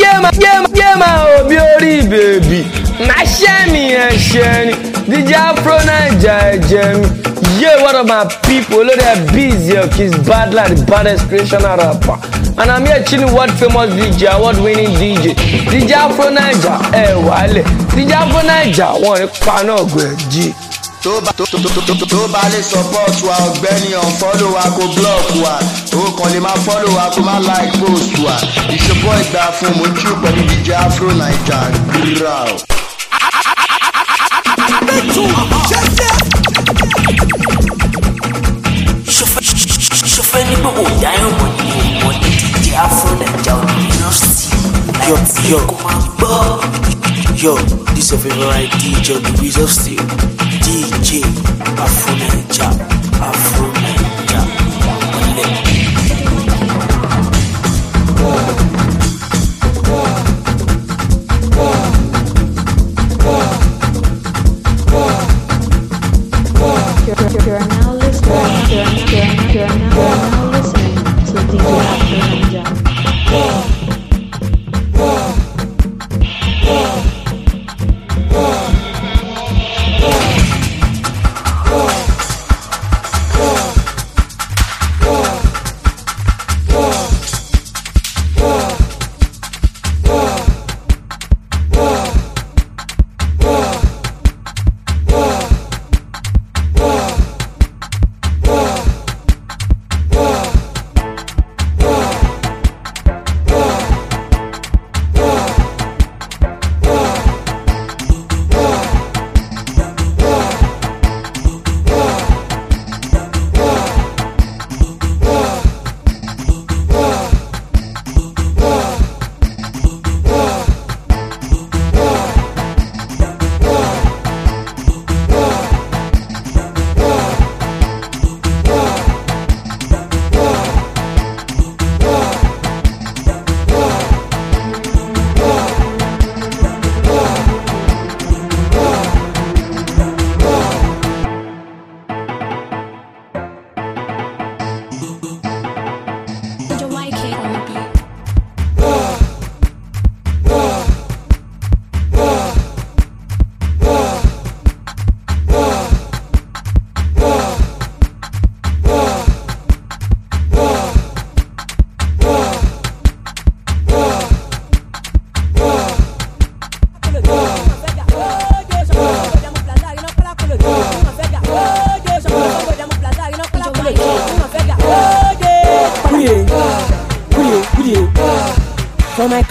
yéèmà yéèmà yéèmà òbí orí bèbí máa ṣẹ́ mi ẹ̀ ṣẹ́ ni díjẹ́ afro naija ẹ̀jẹ̀ mi. Yeah, what up, my people? Look at Busy oh, Kiss Badland, the baddest creational rapper. And I'm here chilling world famous DJ, award winning DJ. DJ Afro Niger, eh, Wale. DJ Afro Niger, one, Panogue, G tó bá tó tó tó bá lè support wa ọ̀gbẹ́ni ọ̀fọ́lò wa kó block wa o kàn lè máa follow wa kó má like post wa ìṣòpọ̀ ìgbà fún mo jù pẹ̀lú jíjẹ afro naija gbúra o. abẹ́tù jẹ́jẹ́. ṣọfẹ́ ní gbogbo ìyá ẹ̀wọ̀n ni mo ní jíjẹ afro naija university láti kó máa gbọ́. Yo, this is your favorite DJ, the Breeze of Steel. G, Afune, Jab, Afune.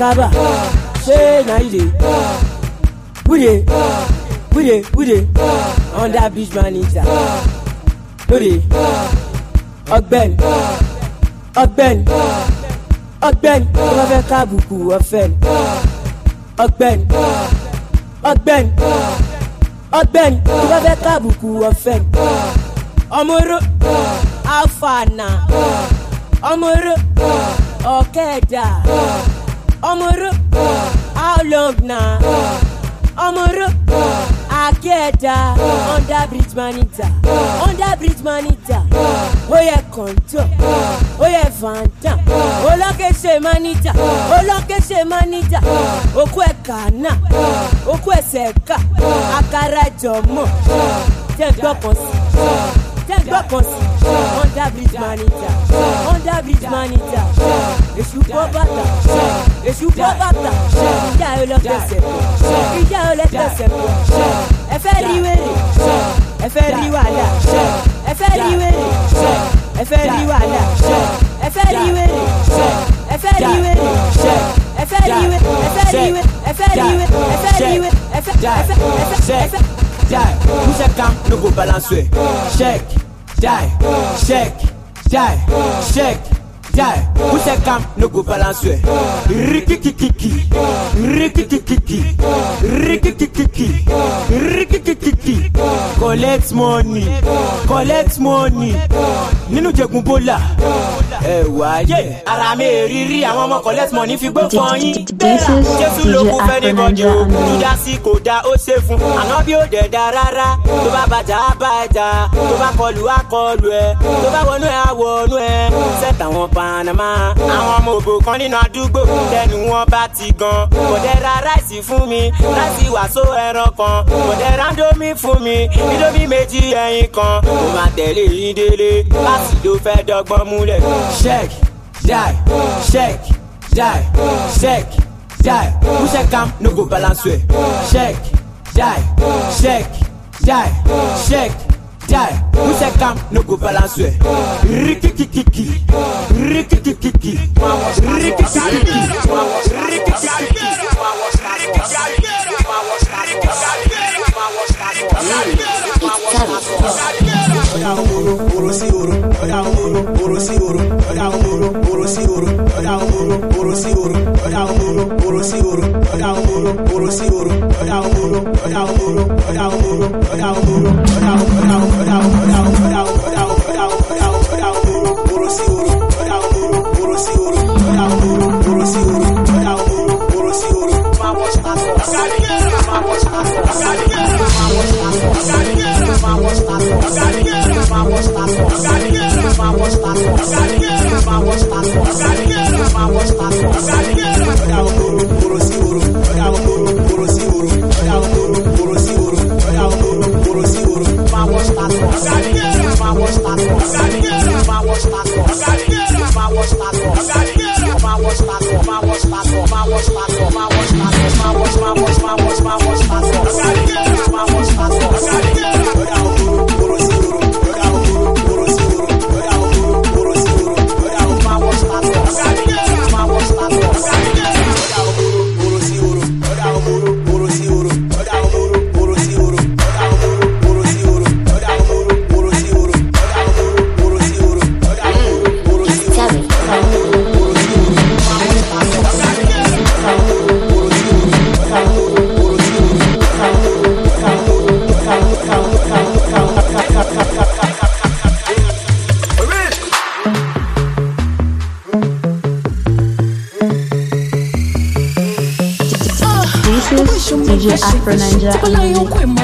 kaba ṣé na you dey who dey who dey who dey under beach manager no dey ọ̀gbẹ́ni ọ̀gbẹ́ni ọ̀gbẹ́ni tó bá fẹ́ kábùkù ọ̀fẹ́ni ọ̀gbẹ́ni ọ̀gbẹ́ni ọ̀gbẹ́ni tó bá fẹ́ kábùkù ọ̀fẹ́ni ọmọró àfàànà ọmọró ọ̀kẹ́dà. Omuru, how long now? Omuru, Akeda, under bridge manita, under bridge manita. Oye Konto, Oye Vanta, Olokese manita, Olokese manita. Oku Ekana, Oku Eseka, Akara Jomo. Tẹ́ gbọ́kàn sí, tẹ́ gbọ́kàn sí. Honda Bridge Manita, Honda Bridge Manita, Èṣù bọ́ bàtà, Èṣù bọ́ bàtà, ìjà ẹ lọ́tẹ̀sẹ̀ pọ̀, ìjà ẹ je suis pas fẹ́ rí wèrè, ẹ fẹ́ die, shake, die, shake. die who say calm no go balance well rikikikiki rikikikiki rikikikiki rikikikiki collect money collect money nínú jẹ̀gùn bólà ẹ wá yẹ. ara mi rírí àwọn ọmọ collect money fi gbó fún yín. jésù ló kú fẹ́ni bọ́jú o júdásì kò dá ó ṣe fún àná bí ó dẹ̀ da rárá tó bá bàjá bàjá tó bá kọlù á ẹ tó bá wọnú ẹ á ẹ sẹ́tà wọn pa panama àwọn ọmọ ògbò kan nínú àdúgbò tẹnu wọn bá ti gan kò dẹ ráìsì fún mi láti wàásù ẹran kan kò dẹ ra fún mi ndómi méjì ẹyin kan mo máa tẹ̀lé yín láti ló fẹ́ dọ́gbọ́n múlẹ̀. sheik die sheik die sheik die who sheik no go balance well sheik jai, sheik jai, sheik. Die, who say come, no go balance way. Riki kiki kiki, riki kiki kiki, riki kiki kiki, riki kiki kiki. It's ọ̀yà òhòrò òrò sí òrò ọ̀yà òhòrò òrò sí òrò ọ̀yà òhòrò òrò sí òrò ọ̀yà òhòrò òrò sí òrò ọ̀yà òhòrò òrò sí òrò ọ̀yà òhòrò òrò sí òrò ọ̀yà òhòrò ọ̀yà òhòrò ọ̀yà òhòrò ọ̀yà òhòrò ọ̀yà òhòrò ọ̀yà òhòrò ọ̀yà òhòrò ọ̀yà òhòrò ọ̀yà òhòrò ọ̀yà òhòrò òrò sí òrò ọ̀yà òhòrò òrò sí òrò ọ̀yà òhòrò òrò sí òrò ọ̀yà òhòrò òrò sí òrò máa wọ Máa wọ ṣàṣọ. Máa wọ ṣàṣọ. Máa wọ ṣàṣọ. I got it. 是这个奶油鬼吗？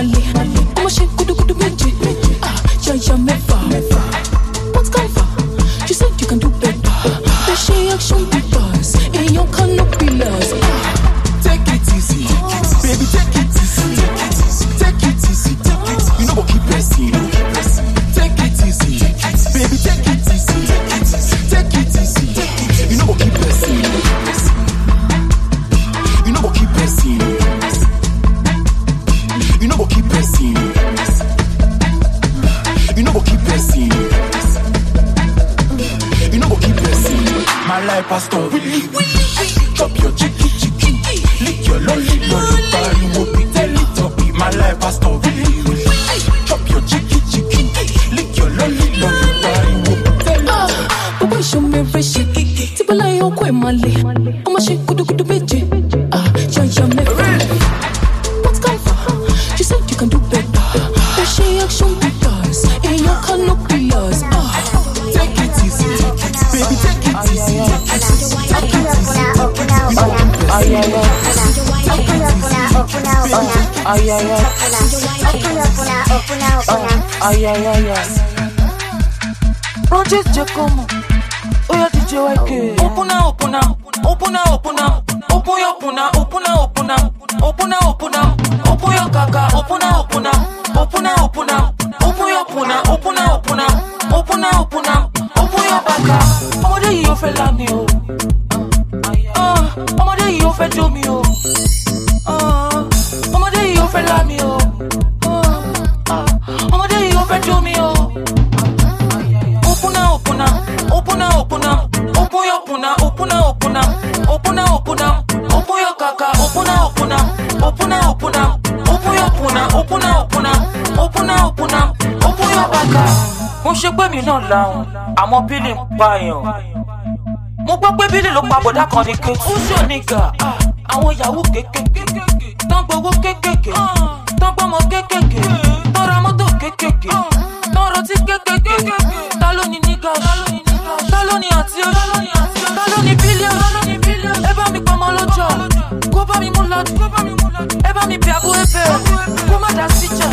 èèyàn làwọn àmọ́ bílì ń pààyàn mo gbọ́ pé bílì ló pa bọ̀dá kan ní ké fúnṣọ nígà àwọn yahoo kékèké tán gbowó kékèké ah. tán gbọ́mọ kékèké eh. tán ra mọ́tò kékèké ah. tán rọtí kékèké ta ló ní nígà ta ló ní àti oṣù ta ló ní bílíọ̀nù ẹ bá mi pamọ́ lọ́jọ́ kó bá mi mú lọ́dún ẹ bá mi bí abúlé bẹ́ẹ̀ kó má dá sí jà.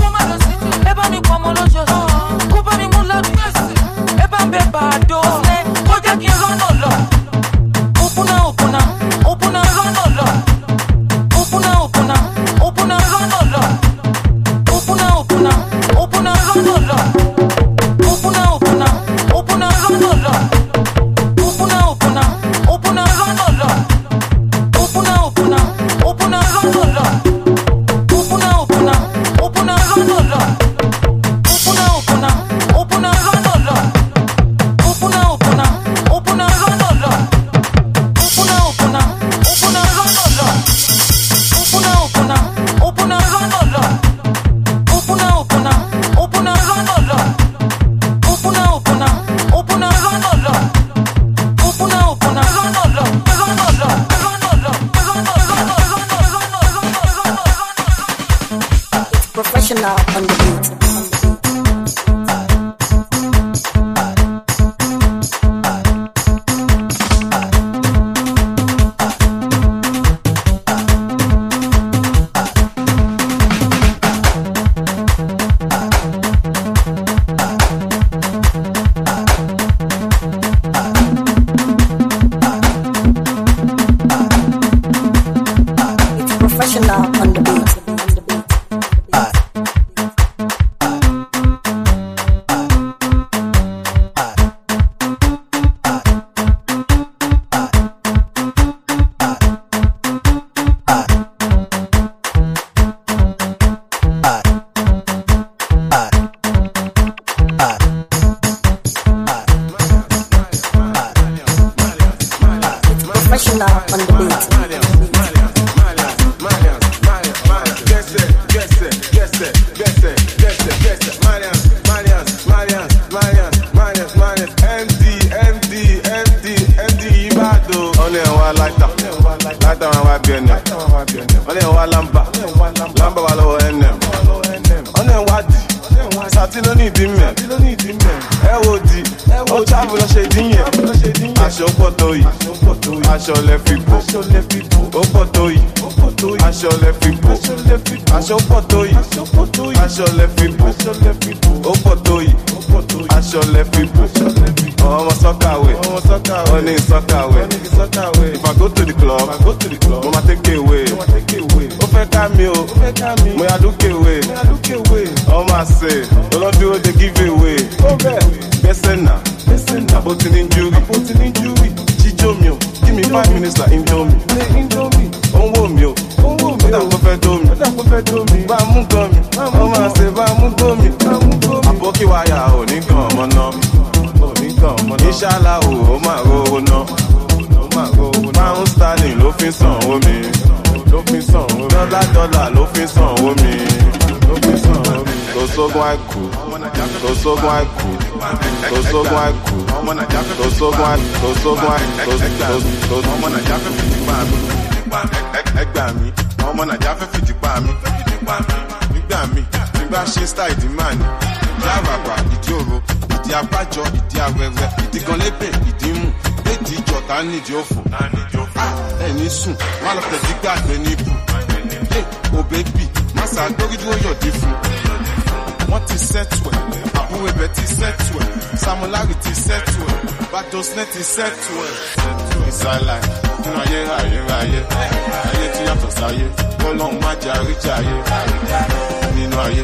sógun àrùn sógun sógun ọmọ nàìjà fẹ́ mi. ẹgbà mi ọmọ nàìjà fẹ́ mi. nígbà mi nígbà ṣe style di máa ní. ìdí àràbà ìdí òro ìdí apájọ ìdí awẹwẹ ìdí kan lébè ìdí mú lédi ìjọ fún. Moi ti set we, abu ebe ti set we, Samolari ti set we, Badosne ti set we. It's a lie, nínú ayé ayé ayé, ayé tí yàtọ̀ sáyé, kọ́lọ́hún má jẹ́ àríjà ayé. Nínú ayé,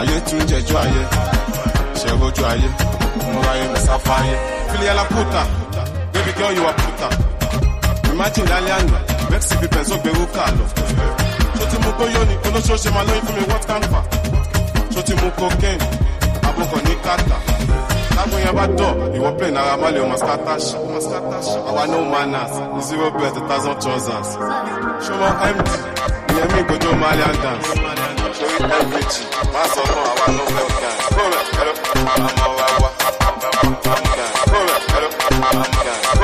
ayé tún jẹjọ́ ayé, ṣẹ̀rọ̀jọ́ ayé, mo ra ayé mi sáfá ayé. Filiala puta, baby girl you are puta. Imagine lálẹ́ àná, Mexico pẹ̀sọ́ gbẹ̀rú kà lọ. Ṣé tí mo gbóyó ni olóṣooṣe máa lóyún fún what can pa? tó ti mú cocaine àbúkọ̀ ní kàtà lágbo yẹn bá dọ̀ ìwọ plẹ̀ náírà má lè ọmọ skatash no manners zero bet thousand trousers ṣọmọ md ìyẹn mi gbọdọ malian dance ṣorí mvg má sọ fún àwa no fẹ́ gan kórè ẹ̀rọ àmọ́ wa wá àmọ́ gan ẹ̀rọ àmọ́ gan.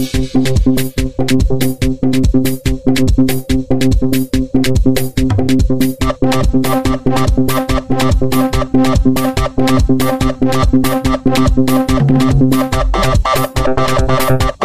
Thank you.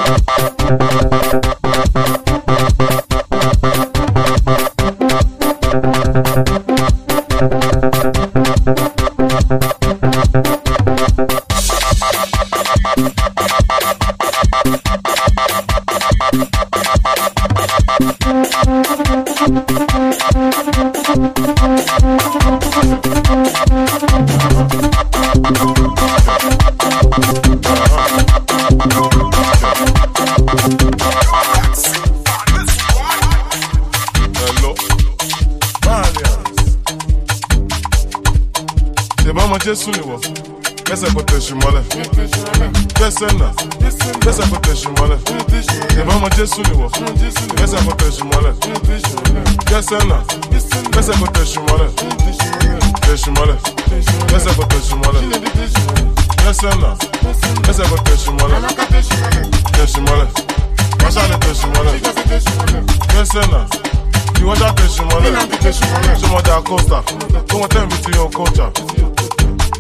coaster. Don't attend to your culture.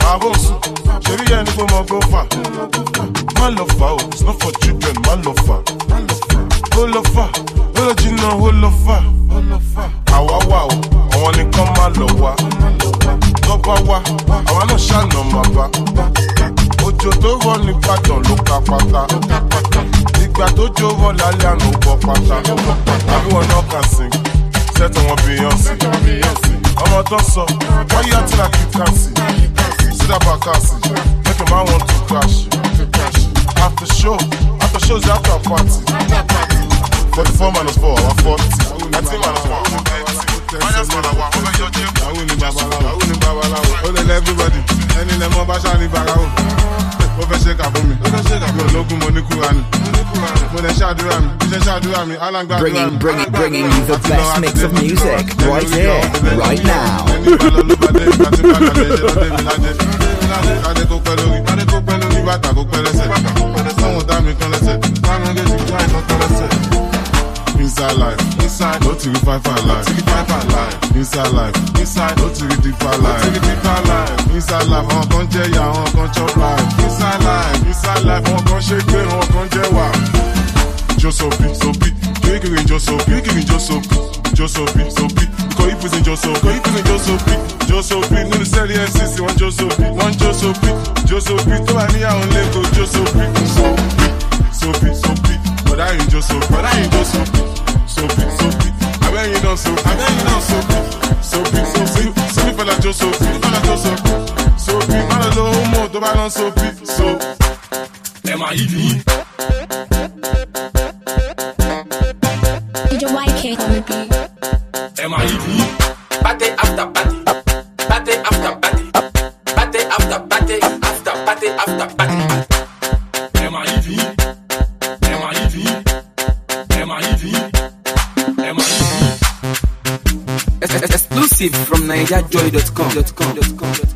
Avos, Jerry and for my gopher. Man of it's not for children, man of foul. All of foul, all of you know, all of foul. Àwa wà o, àwọn nìkan máa lọ wá. Tọ́ba wá, àwa náà ṣàna máa bá. Òjò tó rọ̀ ní Ìbàdàn ló ka pátá. Ìgbà tó jó rọ̀ lálẹ́ àná ó bọ̀ pátá. Àbí wọn náà kà mother son. Why you acting like you can't see? See that back see. Make a man want to crash. After show, after shows after a party. 44 minus 4, 140. 19 minus 1, 130. Minus 1, 100. Àwọn ènìyàn babaláwo. Ó lè everybody. Ẹni lè mọ bá ṣáà ní bàrà o bringing bringing bringing you the best mix of music right here right now. Inside life, inside, no to revive our life. Revive our life. Inside life, inside, no to revive our life. Revive our life. Inside life, wọn kan jẹ ya, wọn kan chop life. Inside life, inside life, wọn kan ṣe pé, wọn kan jẹ wà. Just so big, so big, kékeré just so big, kékeré just so big, just so big, so big. Kọ̀ ìfúnṣe just so, kọ̀ ìfúnṣe just so big, just so big. Nínú sẹ́ẹ̀lì NCC, wọ́n just so big, wọ́n just so big, just so big. Tó wà níyàwó lẹ́kọ̀ọ́ just so big, so big, so big, But I ain't just so, but I ain't just so so sophie sophie abẹ́yìn náà sophie abẹ́yìn so sophie sophie sophie sophie fẹ́lá jó sophie fẹ́lá jó so sophie má lọ lo homo tó bá lọ sophie so ẹ̀ máa yí nìyí. DJ YK on the beat. Am I Exclusive from NigerJoy.com.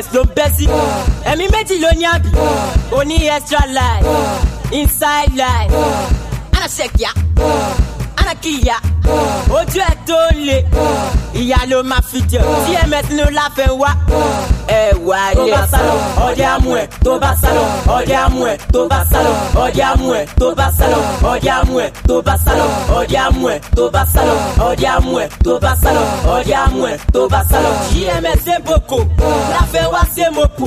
best ló bẹ́ sí. ẹ̀mí méjì ló ní àbí o ní extra life ah. inside life. anaṣẹ́kíá anakiya ojú ẹ̀ tó tole. ìyá ló máa fi jẹun tms ló láfẹ́ wá ẹ wà yẹ. tó bá sálọ ọdẹ amú ẹ tó bá sálọ ọdẹ amú ẹ tó bá sálọ ọdẹ amú ẹ tó bá sálọ ọdẹ amú ẹ tó bá sálọ ọdẹ amú ẹ tó bá sálọ ọdẹ amú ẹ tó bá sálọ ọdẹ amú ẹ tó bá sálọ. gms boko láfẹ́ wá sí mopo.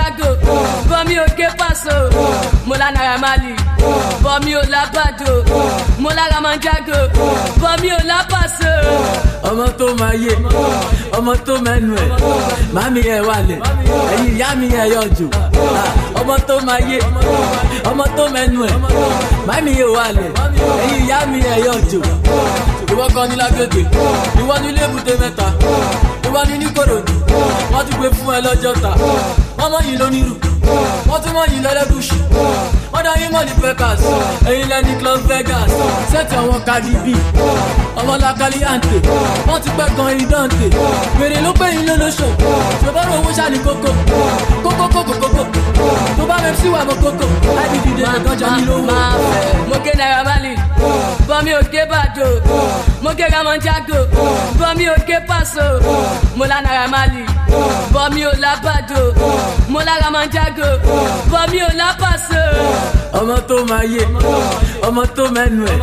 Chicago, bọ́ mi ò gé pàṣọ, mo la Naira mola bọ́ mi ò la Ramanjago, bọ́ mi ò lápàṣọ. Ọmọ tó máa yé, ọmọ tó mẹ́nu ẹ̀, màmí ẹ̀ wálẹ̀, ẹ̀yin ìyá mi ẹ̀ yọjò. Ọmọ tó máa yé, ọmọ tó mẹ́nu ẹ̀, màmí ẹ̀ wálẹ̀, ẹ̀yin ìyá mi ẹ̀ yọjò. Ìwọ kan ní lágbègbè, ìwọ ní ilé èbúté mẹ́ta, ìwọ ní ní wọ́n ti gbé fún ẹ lọ́jọ́ ta. Ọmọ y yìí lónírù wọ́n tún mọ̀ yìí lẹ́lẹ́gùsì ọ̀dọ̀ yín mọ̀lì breakers ẹ̀yin lẹ́ni club vegas sẹ́ẹ̀tì àwọn karibi ọmọlákàlí àǹtẹ̀ wọ́n ti pẹ́ gan ìdáǹtẹ̀ wèrè ló pé yín lólóṣò ṣùgbọ́n owó ṣàní kókó kókó kókó kókó tó bá mẹ́fì wà mọ́ kókó láti dìde nǹkan jọ ní lówó. mo gé náírà bali bọ́mi ò gé bàjọ́ mo gé ramon jago bọ́mi ò gé paṣọ mo lá náírà mali bọ́mi ò lábàjọ́ mo lá ramon jago bọ́mi ò lápàṣọ ọmọ tó ma yé ọmọ tó mẹ́nu ẹ̀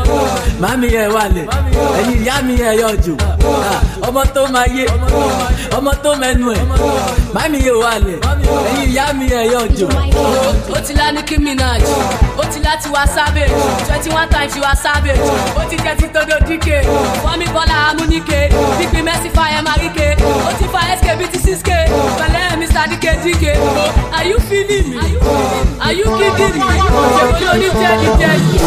mami ẹ̀ wálẹ̀ ẹ̀yin ìyá mi ẹ̀ yọjú ọmọ tó máa yé ọmọ tó mẹnu ẹ̀ mami yóò wà lẹ̀ ẹ̀yin ìyá mi ẹ̀yọ̀ jò. ó ti lá ní Nicki ó ti lá Tiwa Savage twenty one times Tiwa Savage ó ti jẹ́ ti Todo Dike Wọ́mi Bọ́lá Amúnike pípín Mercy fire Marike ó ti fa SK bíi ti 6K pẹ̀lẹ́ Mr Dike are you feeling me are you kidding me ṣé mo lóní jẹ́ ní jẹ́ yìí.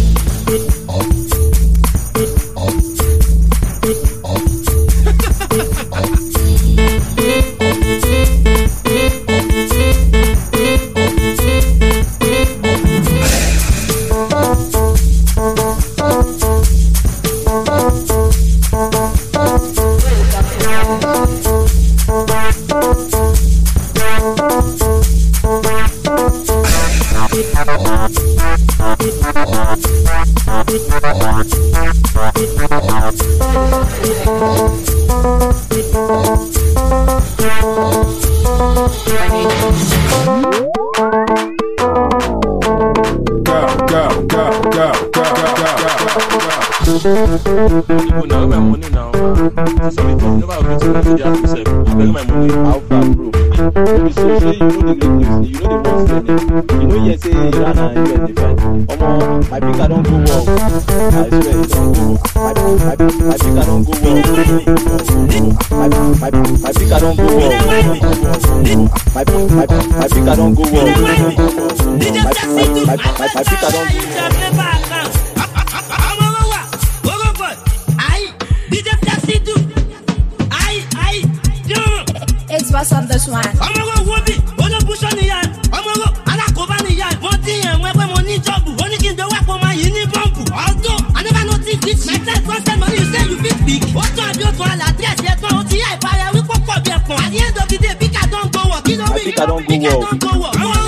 you so say you know the great news you know the best thing you know hear say iran and us dey fight omo my pika don go work i swear e don go work my my my pika don go work my my my pika don go work my my my pika don go work my my my my pika don go work. because of this one. ọmọ wo wo bí olóbùsọ I don't go my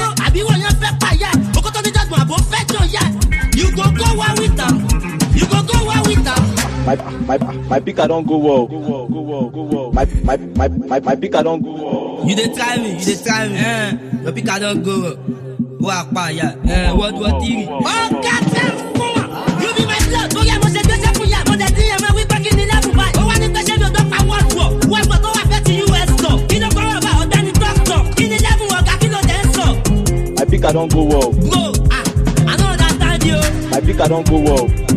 my my my pick I don't go well go well go well go well my my my my my pick I don't go well. you dey try me you dey try me eh, your I don't go well wo apaya eh, world war three. ọ̀gá tẹ̀ fún wa you be my blood torí ẹ̀ mo ṣe gbèsè fún yà mo my pika go well. Ah, i no my pika don go well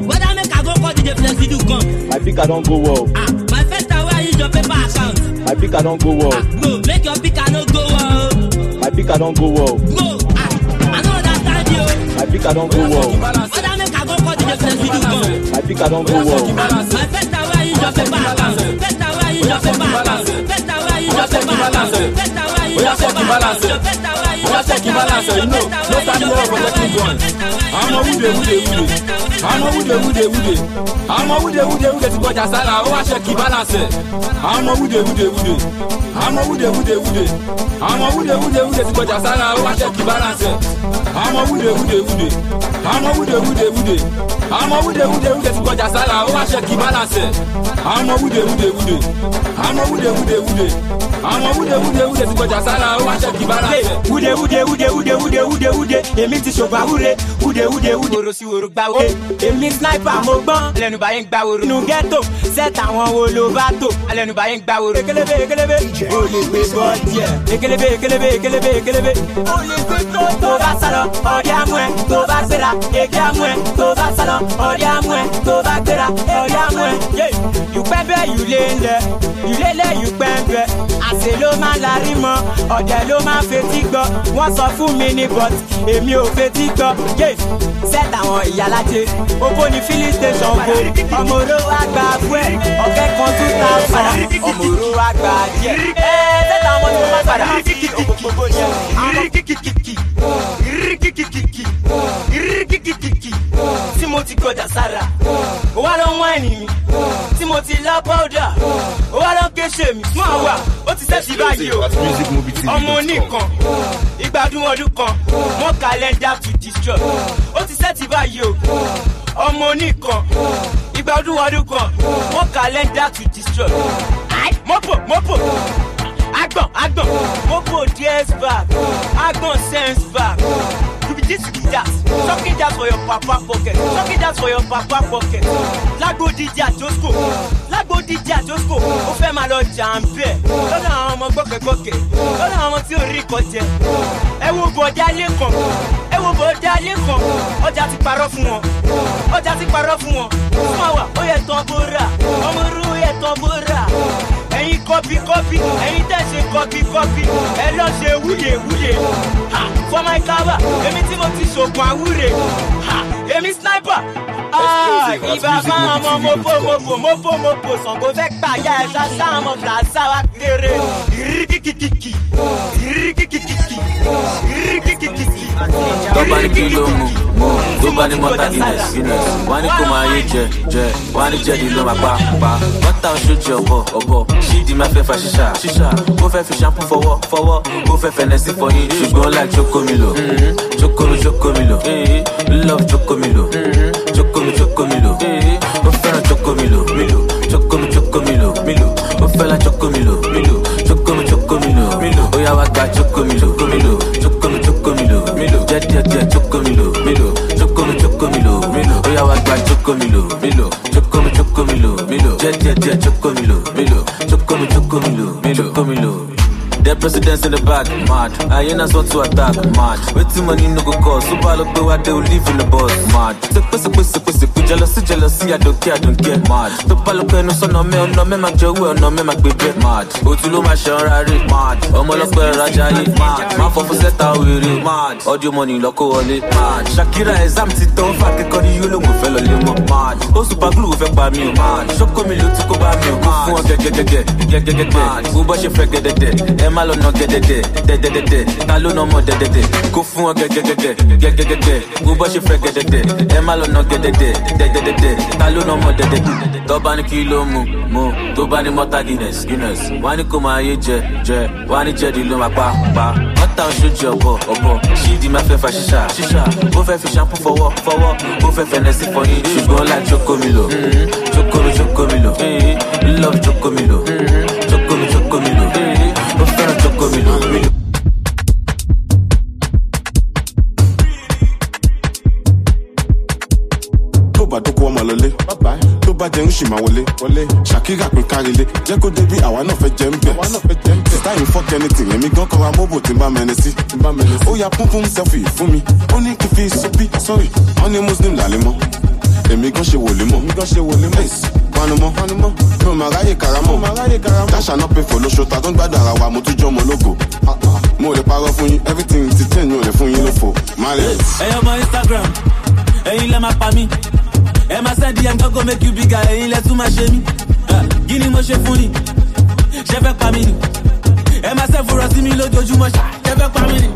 dey bless you come. My picker don go well. Ah, my first time wey I use your paper account. My picker don go well. Ah, bro, make your picker no go well. My picker don go well. Bro, ah, I no understand you. My picker don go well. Oda make I go call the dey bless do come. My picker don go well. My first time wey I use your paper account. First time wey I use your paper account. First time Oya check the balance. Oya check the balance. Oya check the balance. You know, no time to work for the things one. I'm a wude wude wude. I'm a wude wude wude. I'm a wude wude wude to go to Sala. Oya check the balance. I'm a wude wude wude. I'm a wude wude wude. I'm a wude wude wude to go to Sala. Oya check the balance. I'm a wude wude wude. I'm a wude wude wude. I'm a wude wude wude to go to Sala. Oya check the balance. I'm a wude wude wude. I'm a wude wude wude. àwọn wúde wúde wúde ti gbọjà sára ó máa ṣe kì bára lè. wúde wúde wúde wúde wúde wúde wúde èmi ti ṣògbà wúre wúde wúde wúde. wòrò sí wòrò gba wo. èmi sniper mo gbọ́n. alẹ́nubá yẹn gba wòrò. inú ghetto set àwọn wo ló bá tò. alẹ́nubá yẹn gba wòrò. ekelebe ekelebe o lè gbé bọ́ọ̀dì ẹ̀. ekelebe ekelebe ekelebe ekelebe o lè gbé bọ́ọ̀dì. tó bá sálọ ọdí amú ẹ tó bá gbéra èké amú ẹ tó bá sálọ ọdí amú ẹ tó bá gbéra èké amú ẹ. yupẹ́ bẹ́ẹ̀ yulé ń lẹ yulé lẹ́ yupẹ́ bẹ́ẹ̀. àṣẹ ló máa ń larí mọ ọ̀dẹ̀ ló máa ń fetí gbọ́ wọ́n sọ fún mi ní but èmi ò fetí gbọ́ yéèf set àwọn ìyálàjẹ owó ní filling station wo ọmọọ̀rọ̀ wa gba fún ẹ ọ̀kẹ́ kan tún ta fún ọmọọ̀rọ̀ wa gba díẹ̀ ẹ set àwọn ìwọ máa padà kí òkòkò bó irikikikiki tí mo ti gọjà sára ó wá lọ wáìnì mi tí mo ti lá pọ́dà ó wá lọ géṣe mi fún àwa ó ti sẹ́ẹ̀tì báyìí o ọmọ oníkan ìgbádùn ọdún kan mọ́ kàlẹ́ndà to destroy ó ti sẹ́ẹ̀tì báyìí o ọmọ oníkan ìgbádùn ọdún kan mọ́ kàlẹ́ndà to destroy mọ́pò mọ́pò agbọ̀n agbọ̀n mọ́pò dsvap agbọ̀n sensvap be this jazz talking jazz for your papa pocket talking jazz for your papa pocket lágbo díje àjọsùkò lágbo díje àjọsùkò ó fẹ́ máa lọ jà ń bẹ̀ lọ́dọ̀ àwọn ọmọ gbọ́kẹ̀gbọ́kẹ̀ lọ́dọ̀ àwọn tí ò rí kọjẹ ẹ wo bọ̀dá lẹ́kọ̀ọ́ ẹ wo bọ̀dá lẹ́kọ̀ọ́ ọjà ti parọ́ fún wọn ọjà ti parọ́ fún wọn fún àwa ó yẹ tán bó rà ọmọ orú ó yẹ tán bó rà ẹ̀yin kọ́pì kọ́pì ẹ̀yin tẹ̀sí kọ́pì kọ́pì ẹ lọ ṣe wúyè wúyè fọmáìkáwà èmi tí mo ti ṣògùn àwúrè èmi sniper. ibà máa mọ wa kéré kí ní mọ́tà guinness guinness wọ́n á ní kó máa yé jẹ jẹ wọ́n ló pa pa fẹ́ fa ṣíṣà ṣíṣà ó fẹ́ fi ṣàǹpù fọwọ́ fọwọ́ ó fẹ́ fẹnẹ́sì fọyín ṣùgbọ́n láì jókòó love jókòó mm-hmm. mi mi choco milo, ó fẹ́ràn choco milo, milo, choco mi choco milo, milo, ó fẹ́ràn choco milo, milo, choco mi choco milo, milo, ó yá wá gba choco milo, choco milo, choco mi choco milo, milo, jẹ́ díẹ̀ díẹ̀ choco milo, milo, choco choco milo, milo, ó yá wá choco milo, milo, choco choco milo, milo, jẹ́ díẹ̀ díẹ̀ choco milo, milo, choco choco milo, milo, choco milo. The president's in the back, mad. Hyenas want to attack, mad. Waiting money no go cost. So the way they will live in the bus, mad. Sepe, sepe, sepe, sepe. Jealousy, jealousy, I don't care, I don't care, mad. The ball no son, no me, no me, my joe, no me, my baby, mad. Otulu, my shanrari, mad. Omolope, Rajayi, mad. My fofo set out with it, mad. All your money, loco, all it, mad. Shakira is empty, don't fuck it, call you, look, fell a little mad. Oh, super glue, fell by me, mad. Shoko, me, look, go by me, mad. Gẹ́gẹ́gẹ́gẹ́, gẹ́gẹ́gẹ́gẹ́, bó bá ṣe fẹ́ gẹ́gẹ́gẹ́, ẹ má lọ́nà gẹ́dẹ́dẹ́ dẹ́dẹ́dẹ́dẹ́ ta ló no mọ̀ dẹ́dẹ́dẹ́ kó fún ọ gẹ́gẹ́gẹ́gẹ́ gẹ́gẹ́gẹ́gẹ́ wo bọ́ ṣe fẹ́ gẹ́dẹ́dẹ́ ẹ má lọ́nà gẹ́dẹ́dẹ́ dẹ́dẹ́dẹ́dẹ́ ta ló no mọ̀ dẹ́dẹ́dẹ́. tọ́ba ní kí mu mu tó bá ní mọ́tà guinness guinness wá ní kó máa yé jẹ jẹ wá ní jẹ́dí ló máa pa pa mọ́tà oṣooṣi ọ̀bọ ọ̀bọ di má fẹ́ fa ṣíṣà ṣíṣà ó fẹ́ fi ṣampú fọwọ́ fọwọ́ ó fẹ́ fẹnẹ́sì fọyín ṣùgbọ́n la chokomilo chokomi chokomilo love chokomilo chokomi chokomilo. gómìnà. bá tó kó ọmọ lọlé. tó bá jẹun sì máa wọlé. ṣàkírà pín kárílé jẹ́ kó débi àwa náà fẹ́ jẹ́ ń bẹ̀. sítá yìí fọ́ kẹ́nìtì èmi gan kọ́ra mọ́bò tí n bá mẹ́ni sí. ó ya púnpún sẹ́fì fún mi ó ní kí n fi sọ́bí sọ́rí wọ́n ní muslim làlẹ́ mọ́ èmi gan ṣe wòlé mọ́. èmi gan ṣe wòlé mọ́. Mọ̀nùmọ́ mi ò máa ráyè karamọ́. Táṣà náà pè fò lóṣù ta tó ń gbádùn ara wa mo tún jọ́ mo lógo. Mo lè parọ́ fún yín everything ti change mi ò fún yín lófo. Marriage. Ẹyọ ọmọ Instagram, ẹyin lẹ máa pa mí. Ẹ máa send DM gọ́gọ́ make you bigger, ẹyin lẹ tún máa ṣe mí. Ah, kí ni mo ṣe fún yín? Ṣé fẹ́ pa mí ni? Ẹ máa ṣẹ́ fura sí mi lójoojúmọ́ ṣá, ṣé fẹ́ pa mí ni?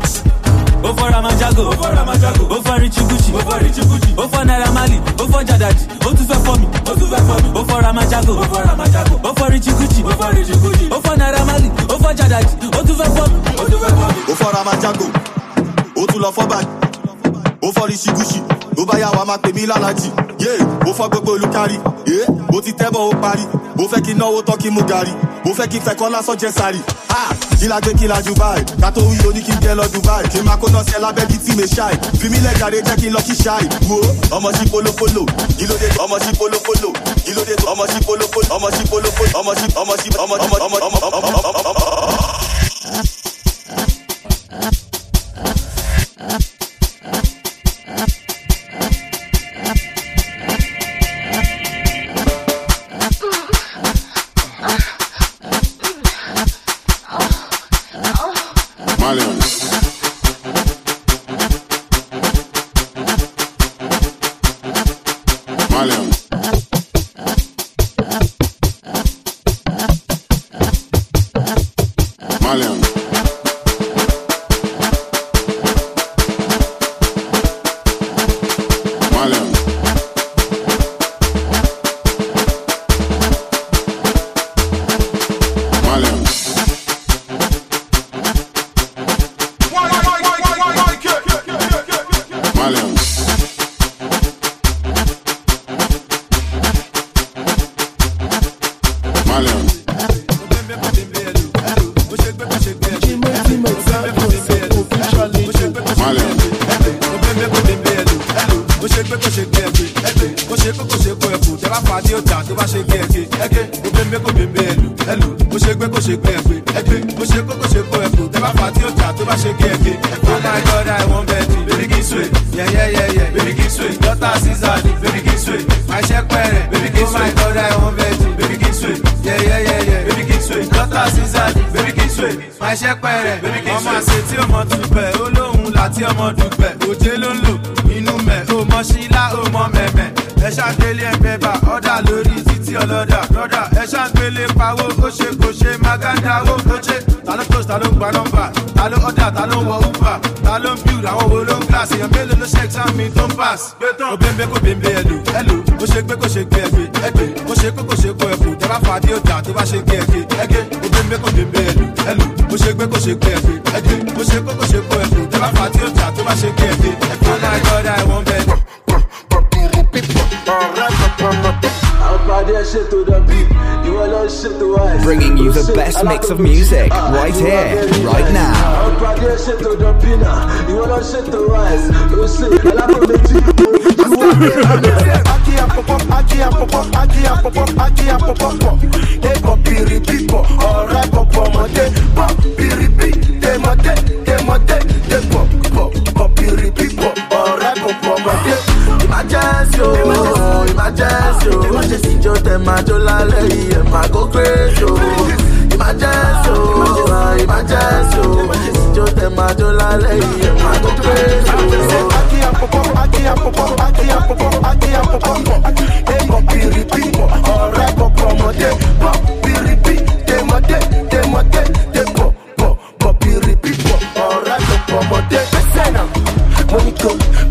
ó fọ́ ramajago ó fọ́ ramajago ó fọ́ richiguchi ó fọ́ richiguchi ó fọ́ naira mali ó fọ́ jadadi ó tún fẹ́ fọ́ mi ó tún fẹ́ fọ́ mi ó fọ́ ramajago ó fọ́ ramajago ó fọ́ richiguchi ó fọ́ richiguchi ó fọ́ naira mali ó fọ́ jadadi ó tún fẹ́ fọ́ mi ó tún fẹ́ fọ́ mi. ó fọ́ ramajago ó tún lọ fọ́ bàjẹ́ ó fọ́ richiguchi ó bá yà wá máa pè mí lálàjì yé ó fọ́ gbogbo olùkárí yé ó ti tẹ́bọ̀ ó parí ó fẹ́ kí náwó tán kí mú gàrí. mo fẹ́ kí fẹ́ kọ́ lásán jẹ́ sáré kí la gbé kí la ju báyìí kátó wí oní kí n jẹ́ lọ Dubai kí n máa kó náà sí tí mi ṣáì fi mí lẹ̀ jàre jẹ́ kí n lọ kí ṣáì wo ọmọ sí polopolo ìlódé ọmọ sí polopolo ìlódé ọmọ sí polopolo ọmọ sí polopolo ọmọ sí ọmọ sí ọmọ ọmọ ọmọ ọmọ ọmọ ọmọ. pé kò ṣe ẹ̀jẹ̀ ṣe kò ṣe fà tí ó jà tó bá ṣe Bringing you the best mix of music right here, right now. aki aki aki démoté, démoté, dé pop, pop, pop, jo tẹ̀ jó lálẹ́ yìí ẹ̀ go crazy o. Emergency o, emergency o, emergency jo tẹ̀ jó lálẹ́ yìí ẹ̀ go crazy Aki àpòpọ̀, aki àpòpọ̀, aki àpòpọ̀, aki àpòpọ̀, pọ̀, ẹ̀ pọ̀ piripi, pọ̀, ọ̀rẹ́ go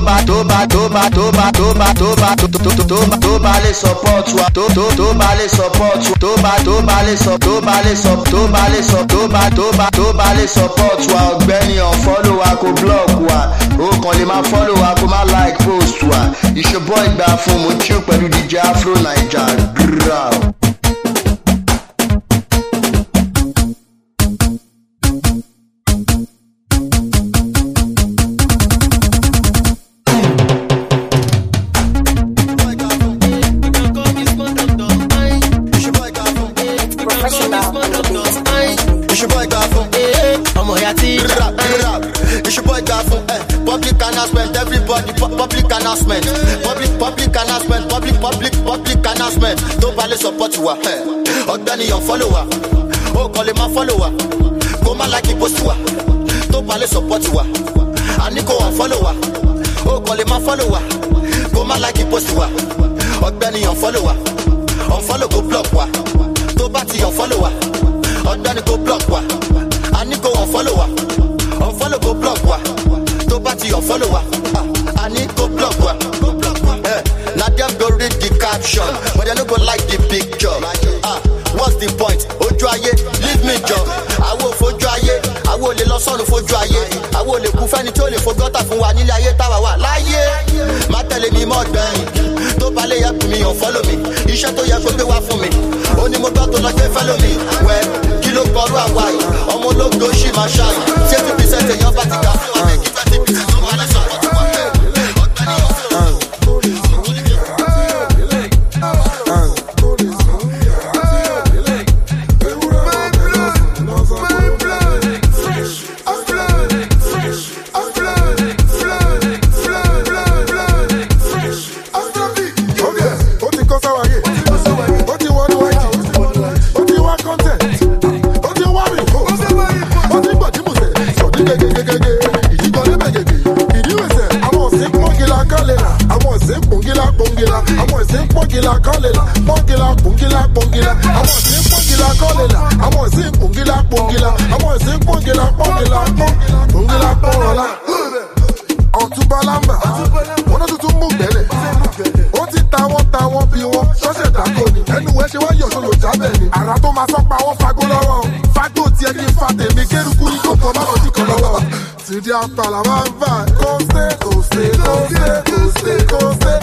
tó bá tó bá tó bá tó bá tó bá tó bá tó tó tó tó tó bá lè support wa tó tó tó bá lè support wa tó bá tó bá lè sọ tó bá lè sọ tó bá lè sọ tó bá tó bá tó bá lè support wa ọ̀gbẹ́ni ọ̀fọ́lò wa kò block wa O kàn lè máa follow wa kó má like post wa ìṣòbọ̀ ìgbà fún mo chill pẹ̀lú DJ Afro Naija growl. support wa ọ̀gbẹ́niyàn follow wa ó kàn lè máa follow wa kó má like post wa tó bá lè support wa àní kò wọ́n follow wa ó kàn lè máa follow wa kó má like post wa ọ̀gbẹ́niyàn follow wa unfollow go block wa tó bá ti yàn follow wa ọ̀gbẹ́ni go block wa àní kò wọ́n follow wa unfollow go block wa tó bá ti yàn follow wa. caption but they no go like the picture ah what's the point ojú ayé leave me jọ àwọn òfojú ayé àwọn olè lọ́sọ̀rùn fojú ayé àwọn olè kú fẹ́ni tí ó lè fogọ́tà fún wa nílé ayé táwa wà láyé má tẹ̀lé mi mọ́ gbẹ̀yìn tó balẹ̀ yẹ kùn mí yàn fọ́lọ́ mi iṣẹ́ tó yẹ kó gbé wá fún mi ó ní mo gbọ́ tó lọ gbé fẹ́lọ́ mi wẹ́ẹ́ kí ló kọrú àwa yìí ọmọ ológo ṣì máa ṣáà yìí fifty percent èèyàn bá ti ga. media palava Coste, coste, coste, coste, coste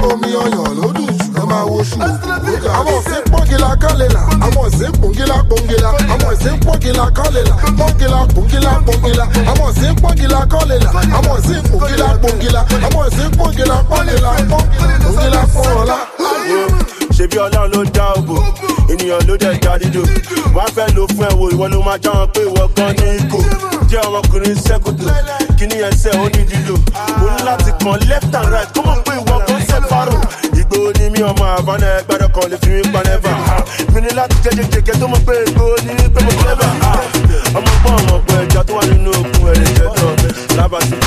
Omi ọyàn ló dùn ṣù, ẹ máa wo ṣù, ó ga jù Omi ọyàn ló dùn ṣù, ẹ máa wo ṣù, ó ga jù Àwọn ọ̀sẹ̀ pọ́ngila kálẹ̀là, àwọn ọ̀sẹ̀ pọ́ngila pọ́ngila Àwọn ọ̀sẹ̀ pọ́ngila kálẹ̀là, pọ́ngila pọ́ngila pọ́ngila Àwọn ọ̀sẹ̀ pọ́ngila kálẹ̀là, àwọn ọ̀sẹ̀ pọ́ngila pọ́ngila Àwọn ọ̀sẹ̀ pọ́ngila pọ́ngila, pọ́ngila pọ́ngila Ṣebí Ọlọ́run ló dá o. èèyàn ló dẹ̀ darí lò wá fẹ́ lo fún ẹ wo ìwọ ló máa jáwọn pé ìwọ gan ní ikò jẹ́ ọmọkùnrin sẹ́kùtù kíní ẹsẹ̀ ó ní dídò o ní láti pọn left and right kó mọ̀ pé ìwọ gan sẹ́fàrò ìgbò ni mí ọmọ àbọ̀nà ẹgbẹ́dọ̀ kan lè fi mí pa nẹ́fà mi ní láti jẹ́jẹ́ jẹ́gẹ́ tó mọ̀ pé ìgbò ni pé mo tẹ́lẹ̀ ọmọ gbọ́n ọmọ pẹ̀ ẹja tó wà nínú òkun ẹ̀rẹ̀ jẹ́dọ̀ lábàtí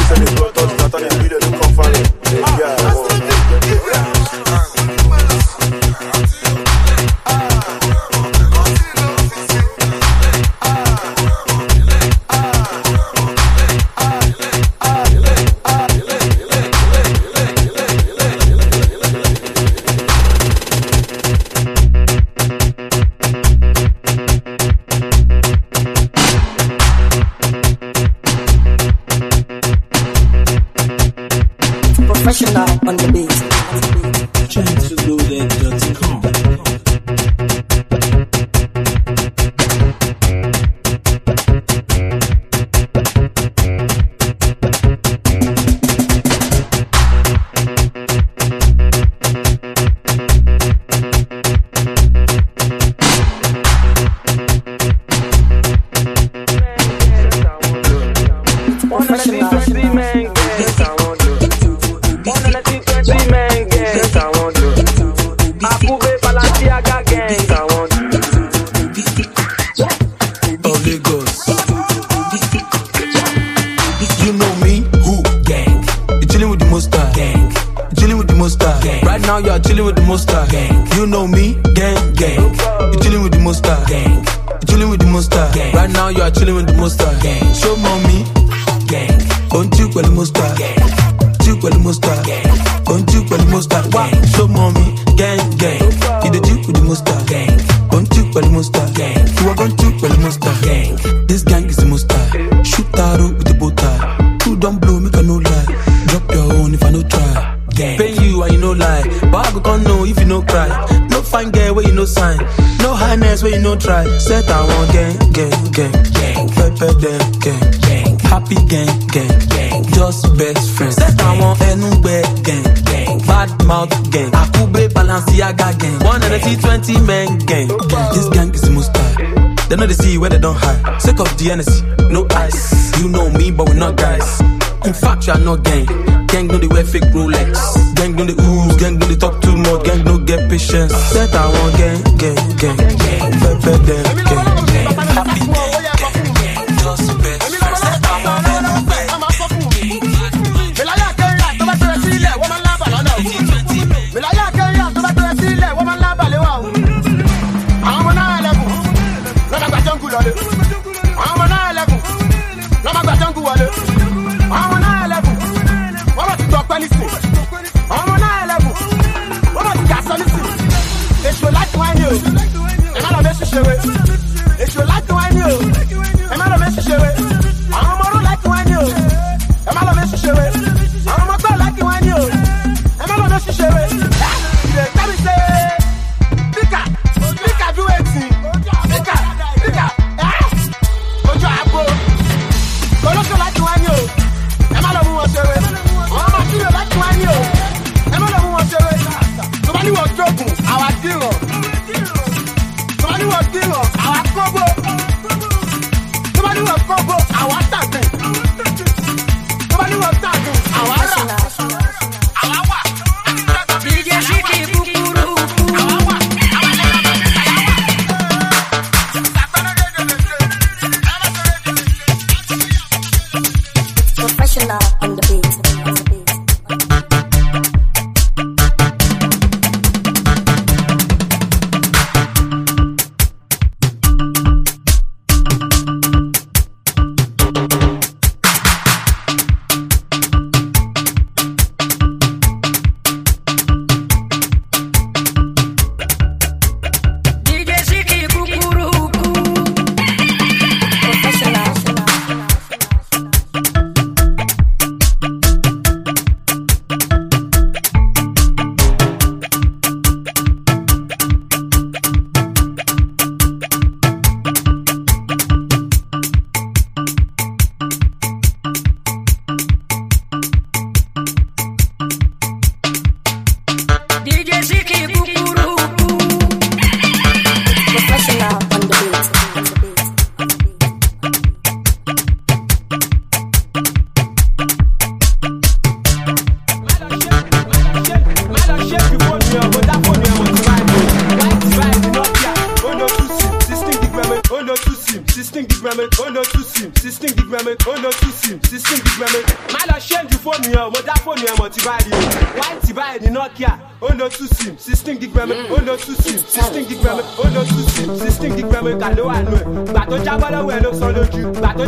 chilling with the monster. Gang. Right now you are chilling with the monster. Gang. Show mommy, gang. Don't you the monster. Gang. Chill the monster. Gang. Don't you well monster. Why? Show mommy, gang gang. You the chill with the monster. Gang. Don't you well monster. Gang. You are going to the monster. Gang. This gang is the monster. Shoot arrow with the butter. Two don't blow me can no lie. Drop your own if I no try. Gang. Pay you and you no lie. But I go can know if you no cry where you no sign. No highness where you no try. Set I want gang, gang, gang. gang. Pepe them, gang. gang. Happy gang, gang, gang. Just best friends. Set I want anywhere, gang. gang. Bad mouth gang. Akube Balenciaga gang. twenty men gang. gang. This gang is the most They know they see where they don't hide. Sick of the energy, no ice. You know me, but we're not guys. In fact, you are not gang. Gang know they wear fake Rolex. Gang know they ooze, gang know they talk too much. Gang no get patience. Said I want gang, gang, gang. Better than gang, gang. Happy it.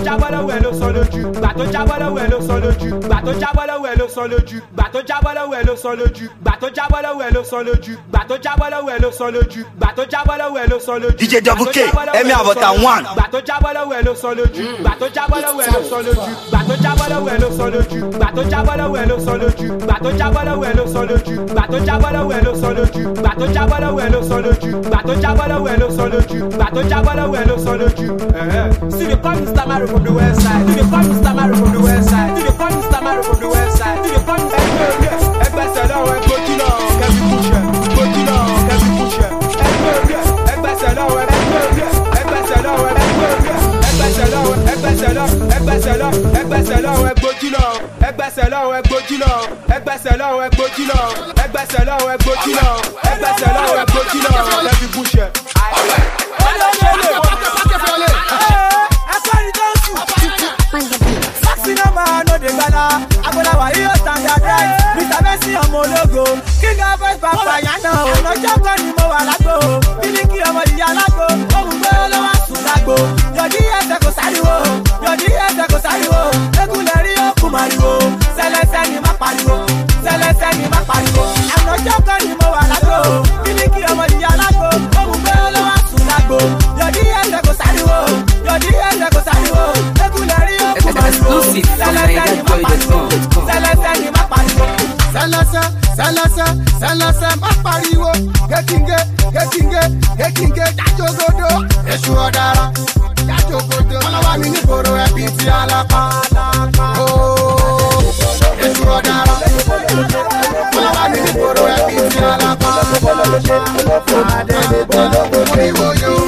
jábọ́ lọ́wọ́ ẹ̀ ló sọ lójú gbà tó jábọ́ lọ́wọ́ ẹ̀ ló sọ lójú gbà tó jábọ́ lọ́wọ́ ẹ̀ ló sọ lójú gbà tó jábọ́ lọ́wọ́ ẹ̀ ló sọ lójú gbà tó jábọ́ lọ́wọ́ ẹ̀ ló sọ lójú gbà tó jábọ́ lọ́wọ́ ẹ̀ ló sọ lójú gbà tó jábọ́ lọ́wọ́ ẹ̀ ló sọ lójú. DJ Double K ẹ̀mí àbọ̀tà one. gbà tó jábọ́ lọ́wọ́ ẹ̀ ló sọ lójú gbà tó jábọ́ lọ́wọ́ ẹ̀ ló sọ lójú gbà tó jábọ́ lọ́wọ́ ẹ̀ ló sọ lójú gbà tó jábọ́ lọ́wọ́ ẹ̀ ló sọ lójú gbà tó jábọ́ lọ́wọ́ ẹ̀ ló sọ lójú gbà tó jábọ́ lọ́wọ́ ẹ̀ ló sọ lójú gbà tó jábọ́ lọ́wọ́ ẹ̀ ló sọ lójú gbà tó jábọ́ lọ́wọ́ ẹ̀ ló sọ lójú gbà tó jábọ́ lọ́wọ́ ẹ̀ ló sọ lójú. see the come this from the west side? Do the call Mr. Mario from the west side? Do the call Mr. Mario from the west side? Do they call Mr. Mario from the west side? Ẹgbẹ́ sẹ̀lọ́ ẹ gbójú lọ kẹ́bí kúṣẹ̀. Gbójú lọ kẹ́bí kúṣẹ̀. Ẹgbẹ́ sẹ̀lọ́ ẹ ẹgbẹ́ sẹ̀lọ́ ẹ ẹgbẹ́ sẹ̀lọ́ ẹ ẹgbẹ́ sẹ̀lọ́ ẹgbẹ́ sẹ̀lọ́ ẹgbẹ́ sẹ̀lọ́ ẹ gbójú lọ. Ẹgbẹ́ sẹ̀lọ́ ẹ gbójú lọ. Ẹgbẹ́ sẹ̀lọ́ ẹ gbójú lọ. Ẹgbẹ́ sẹ̀lọ́ ẹ gbójú lọ. Ẹgbẹ́ sẹ̀lọ́ ẹ gbójú lọ. Kẹ́bí kúṣẹ̀. Ọlọ́yẹ̀lẹ̀ wọ́n. dára agbọ́láwà yóò standardize mr messi ọmọ ológo king of boys papa yánà o ọ̀nà jọ́gbọ́ ni mo wà lágbo o bílíkì ọmọ ìyá lágbo ohun gbé ló wá sùn lágbo yọ̀dí ẹsẹ̀ kò sáriwo yọ̀dí ẹsẹ̀ kò sáriwo egun lè rí òkú màriwo sẹlẹsẹ ni má pariwo sẹlẹsẹ ni má pariwo ọ̀nà jọ́gbọ́ ni. sálásá sálásá sálásá má pariwo gékíngé gékíngé gékíngé jájogodo èṣù ọ̀daràn jájogodo wọn wá mi nígboro ẹbí ti alápá èṣù ọ̀daràn wọn wá mi nígboro ẹbí ti alápá adé mi tẹ́lẹ̀ kò ní ìwòyò.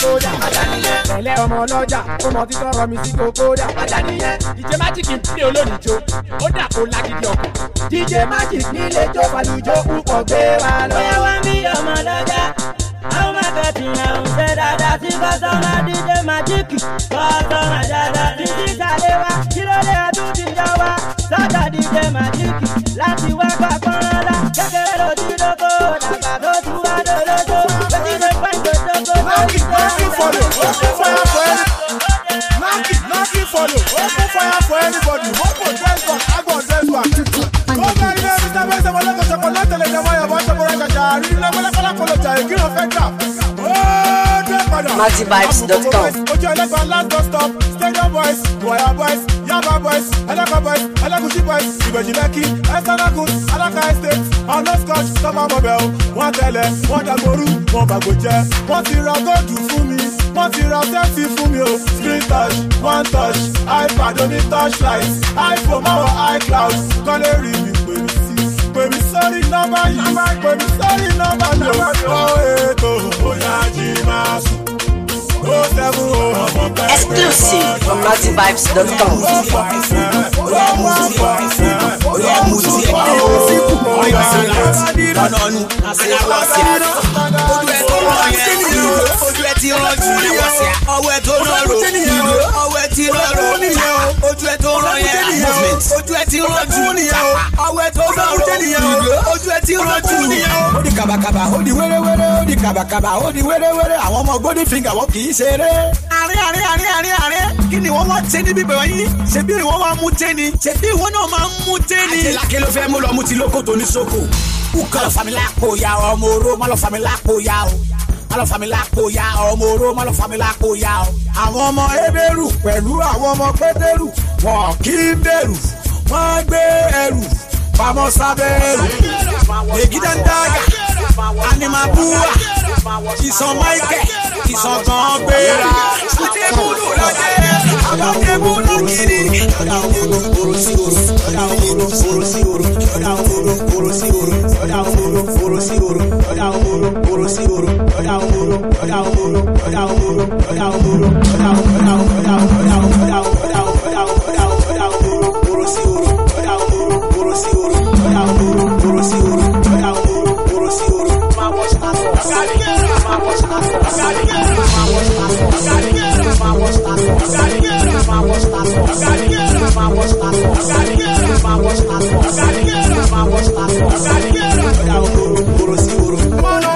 kókódà. pẹ̀lẹ́ ọmọ ọlọ́jà ó mọ títọ́ rọ mi sí kókódà. ìjẹ́ májìkì ní olódìjọ ó dà kó lágídí ọkọ̀. jíjẹ májìkì nílé jó fàlùjọ púpọ̀ gbé wa lọ. bóyá wá bí ọmọ ọlọ́jà àwọn mákàtí náà ń fẹ́ dáadáa sí kọ́sọ́mà díje májìkì kọ́sọ́mà dáadáa sí sísàlẹ̀ wa kílódé àtúntìjọ wa sọ́jà díje májìkì láti wá gbàgbọ́n rárá kékeré lójú follow, open fire for anybody. Knocking, knocking open fire for anybody. Open back, I go stop, boys, wire boys, Alaba boys, Alaba boys, Alagushi boys, Ìbẹ̀jì Lẹ́kì, Ẹ̀sánlágùn, Alaka estate, Ọ̀nà Scotch, Sọ́mà Bọ̀bẹ̀ o. Wọ́n tẹ̀lẹ̀, wọ́n dàgbòrú, wọ́n bàgbò jẹ́. Wọ́n ti ra góòdù fún mi, wọ́n ti ra sẹ́ẹ̀tì fún mi o. Screen touch, one touch, iPad oní touch light, iPhone máwọ̀ iCloud, kọ́lé rí mi pè mí sí. Pè mí sórí nọ́mbà yìí, pè mí sórí nọ́mbà yìí o. Ọ̀ ètò bóyá jí máa sùn. Exclusive from LatinVibes.com. ojú ẹ ti rán jù ní wọ́n sí ọwọ́ ẹ tó rán ro ọwọ́ ẹ ti rán ro ojú ẹ tó rán yẹn movement ojú ẹ ti rán jù ọwọ́ ẹ tó rán ro ojú ẹ ti rán jù ó di kàbàkàbà ó di wéréwéré ó di kàbàkàbà ó di wéréwéré àwọn ọmọ golden finger wọn kì í ṣeré. àárẹ̀ àárẹ̀ àárẹ̀ àárẹ̀ àárẹ̀ kí ni wọ́n wá ṣe níbi bẹ̀rẹ̀ yín ṣebí ni wọ́n wá mú tẹ́ni ṣebí ìwọ náà máa ń mú tẹ́ni. àtẹlákẹ́ ló fẹ́ mú lọ mú ti lóko tó ní sóko. kúkọ́ lọ fàmílà kò yá ọmọ oró má lọ fàmílà kò yá o má lọ fà mí lápò ya ọmọ oró má lọ fà mí lápò ya ọ. àwọn ọmọ ebéèrú pẹ̀lú àwọn ọmọ pétérù wọn kì í bẹ̀rù wọ́n gbé ẹrù pamọ́ sábẹ́ ẹrù ègídáńdáyà animabua ìsàn máìkẹ́ ìsàn tán gbéra. ṣùtẹ́ búlù lọ́jẹ́ aláwọ̀ bọ́lá kiri aláwọ̀ bọ́lá sí òru aláwọ̀ bọ́lá bọ́lá sí òru aláwọ̀ bọ́lá bọ́lá sí òru aláwọ̀ bọ́lá bọ́lá sí òru aláwọ̀ bọ́lá bọ́lá sí òru aláwọ̀ bọ́lá aláwọ̀ bọ́lá aláwọ̀ bọ́lá aláwọ̀ bọ́lá aláwọ̀ bọ́lá aláwọ̀ bọ́lá aláwọ̀ bọ́lá aláwọ̀ bọ́lá aláwọ̀ bọ́lá bọ́lá sí òru aláwọ̀ bọ́lá bọ́lá sí òru aláwọ̀ bọ́lá bọ́lá sí òru aláwọ̀ bọ́lá bọ́lá sí òru máa wọ Mano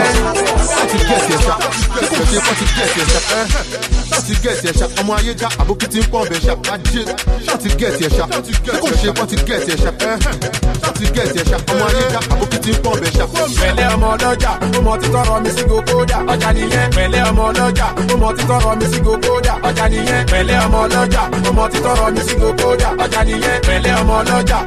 ti gẹ̀ ẹ̀sẹ̀ ṣá kókò ṣe kọ́ ti gẹ̀ ẹ̀sẹ̀ ṣá ṣá ti gẹ̀ ẹ̀sẹ̀ ṣá ọmọ ayé já àbókí ti ń pọ̀ bẹ̀ ṣá ajé ṣá ti gẹ̀ ẹ̀sẹ̀ ṣá kókò ṣe kọ́ ti gẹ̀ ẹ̀sẹ̀ ṣá ṣá ti gẹ̀ ẹ̀sẹ̀ ṣá ọmọ ayé já àbókí ti ń pọ̀ bẹ̀ ṣá. pẹ̀lẹ́ ọmọ ọlọ́jà ọmọ ti tọrọ mi sí gòkódà ọjà nìyẹn pẹ̀lẹ́ ọmọ ọlọ́jà ọmọ ti tọrọ mi sí gòkódà ọjà nìyẹn pẹ̀lẹ́ ọmọ ọlọ́jà ọmọ ti tọrọ mi sí gòkódà ọjà nìyẹn pẹ̀lẹ́ ọmọ ọlọ́jà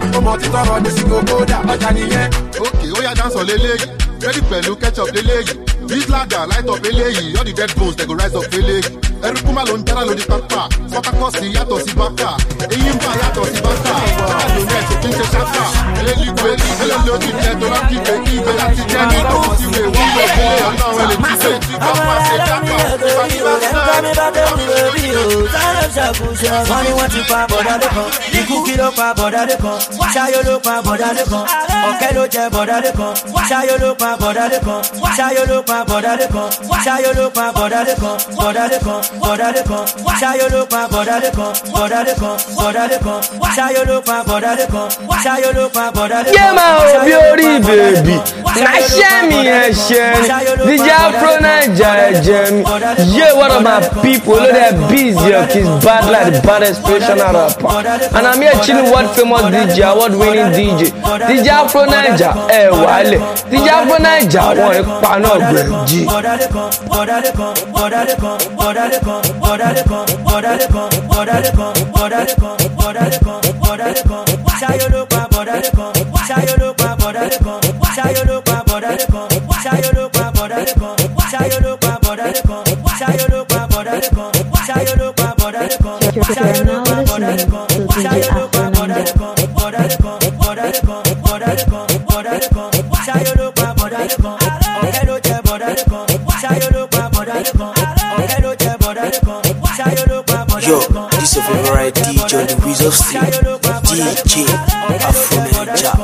ọjà nìyẹn. ókè ó yá dáńsọ̀ lélẹ́yìí rẹ́dí pẹ̀lú kẹ́tṣọ̀p lélẹ́yìí This ladder light up eléyìí all the dead bones they go rise up eléyìí ẹrúkúmà ló ń jára lórí pápá pọtakọọsì yàtọ̀ sí bàkà eyín bá sí bàkà káàdì rẹ̀ tó ti ń ṣe ṣáfà eléligbe eléligbe ó ti jẹ tó bá kígbe kígbe láti jẹ ní owó ti wè wí lọ sí ilé ọlọ́run lè ti gbé tí pápá ṣe jápà ìbáníbá sáà wọ́n ní wọ́n ti pa bọ̀dá kan ikú ló pa bọ̀dá kan ṣáyó ló pa bọ̀dá kan ọ̀kẹ́ ló jẹ bọ̀dá kan ṣáyó ló pa bọ̀dá kan ṣáyó ló pa bọ̀dá kan ṣáyó ló pa bọ̀dá kan bọ̀dá kan. bọ̀dá dé kan ṣáyó ló pa bọ̀dá dé kan bọ̀dá dé kan bọ̀dá dé kan ṣáyó ló pa bọ̀dá kan ṣáyó ló pa bọ̀dá kan. yé máa ò bí orí bèbí náà mi ẹ ṣe ni díjẹ́ afro naija ẹ̀jẹ̀ mi yé one of my people ló dẹ̀ biz your kiss bad like the bad expression rapper and i'm here chilling world famous dj award winning dj díjẹ́ afro naija ẹ̀ wálẹ̀ díjẹ́ afro naija wọn ìpanu ọ̀gbẹ̀jì. bọ̀dá dé kan bọ̀dá kan bọ̀dá kan bọ̀dá kan. de con, hora de con, hora de con, Yo, this is a variety, Johnny the wizard Steel, DJ Afro Niger.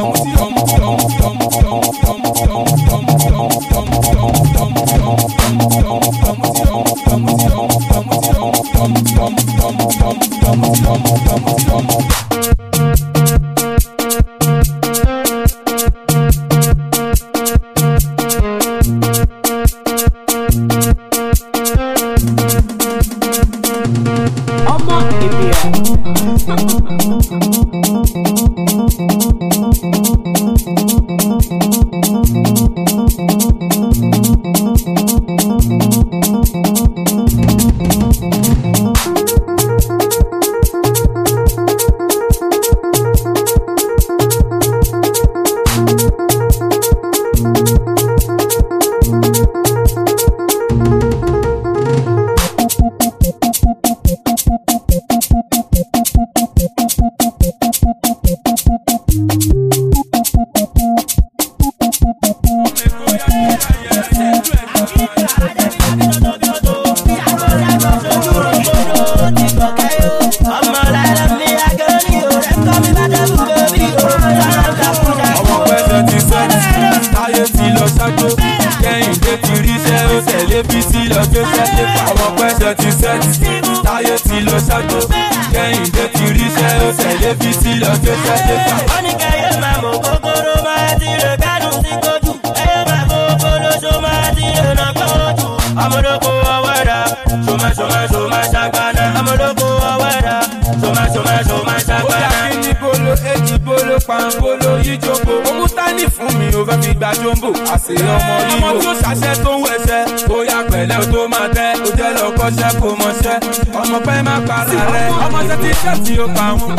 amoloko awara soma soma soma sagana amoloko awara soma soma soma sagana. ó dàbí níbolo èjìbolo pàǹbolo yíjọpọ̀ òkúta ní fún mi ò fẹ́ fi gba jombo àṣẹ ọmọ yìí o. ọmọ tó ṣàṣẹ tó ń wẹṣẹ ó yà pẹ̀lẹ́ ó tó máa tẹ́ ó jẹ́ lọ kọ́ṣẹ́ kó mọṣẹ́ ọmọ pẹ́ má para rẹ̀ ọmọ ṣe ti ṣẹ́ tí ó pa wọn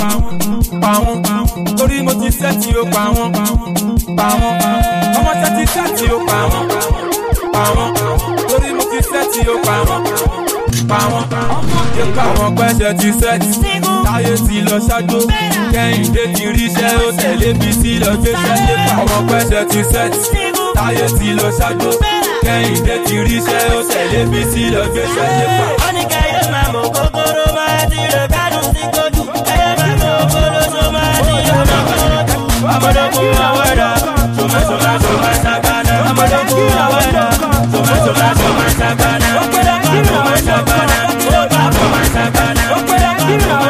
pa wọn torí mo ti ṣẹ́ tí ó pa wọn ọmọ ṣe ti ṣẹ́ tí ó pa wọn pa iṣẹ́ tí ó pa wọ́n pa wọ́n jẹ́ káwọn pẹ́ṣẹ́ ti sẹ́ẹ̀tì táyé ti lọ ṣáájú kẹ́hìndé ti ríṣẹ́ ó tẹ̀lé bí ti lọ gbéṣẹ́ jẹ́ káwọn pẹ́ṣẹ́ ti sẹ́ẹ̀tì táyé ti lọ ṣáájú kẹ́hìndé ti ríṣẹ́ ó tẹ̀lé bí ti lọ gbéṣẹ́ jẹ́ pa. wọ́n ní kẹ́yẹ máa mọ̀ kókóró máa ti rẹ̀ kádùn sí kojú kẹ́yẹ máa mọ̀ kókóró máa ti rẹ̀ kádùn sí kojú ọmọdé kú àwọn ẹ̀dá ṣùgbọ́n ṣùgbọ́n ṣùgbọ́n ṣàgbọ́n náà ọmọdé ẹ̀dá oh, akira, okpere akira, okpere akira.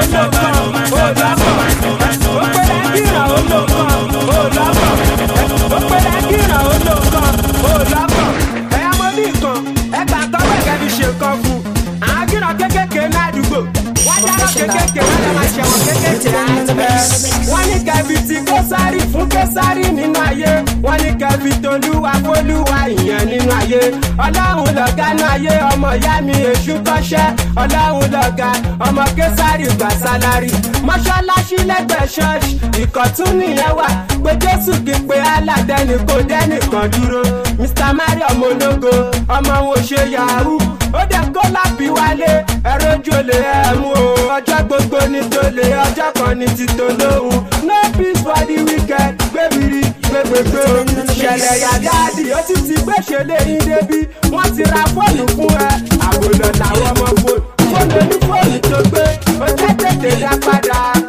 kékèké lára máa ṣẹ̀wọ̀n kékèké àgbẹ̀. wọ́n ní kẹ́bi ti kọ́sárì fún kọ́sárì nínú ayé wọ́n ní kẹ́bi tolúwa fólúwa ìyẹn nínú ayé ọlọ́run lọ́gá nínú ayé ọmọ ìyá mi èṣù kọ́ṣẹ́ ọlọ́run lọ́gá ọmọ kẹ́sárì gbà sálárì mọ́ṣáláṣí lẹ́gbẹ̀ẹ́ ṣọ́ọ̀ṣì ìkọ̀tún nìyẹn wà pé jésù kì í pe aládẹ́ni kò dẹ́nìkan dúró mr mario Mologo, ọmọ wọn ṣe yahoo ó dẹ kó lábí wálé ẹrójú olè ẹ mú o ọjọ́ gbogbo ní tolè ọjọ́ kan ní titolóhùn no peace for the weekend, gbẹ̀bìrì gbẹgbẹgbẹ o ṣẹlẹ̀ yàgáàdì ó ti ti gbẹ̀ṣẹ̀ lẹ́yìn débi wọ́n ti ra fóònù fún ẹ àbòlọ̀ làwọn ọmọ fóònù fóònù onífóònù tó gbé ó jẹ́ tètè dá padà.